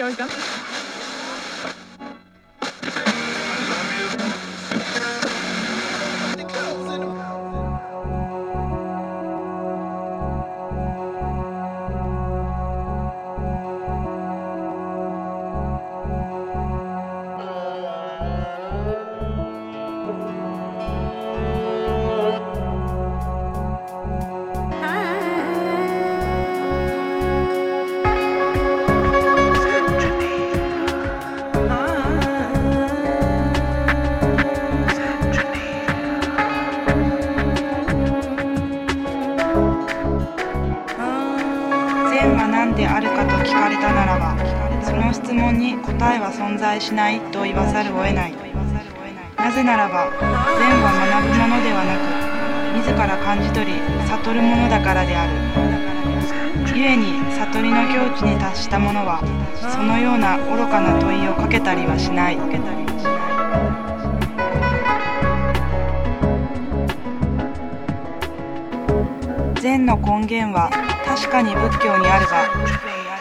Jorgen. しないと言わざるを得ない。なぜならば善は学ぶものではなく自ら感じ取り悟るものだからである。故に悟りの境地に達した者はそのような愚かな問いをかけたりはしない。禅の根源は確かに仏教にあるが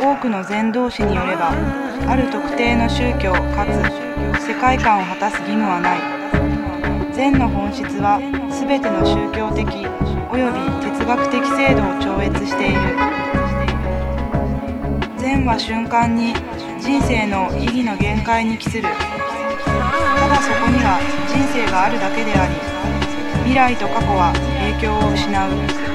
多くの禅道士によればある特定の宗教かつ世界観を果たす義務はない。禅の本質は全ての宗教的及び哲学的制度を超越している。禅は瞬間に人生の意義の限界に帰する。ただそこには人生があるだけであり未来と過去は影響を失う。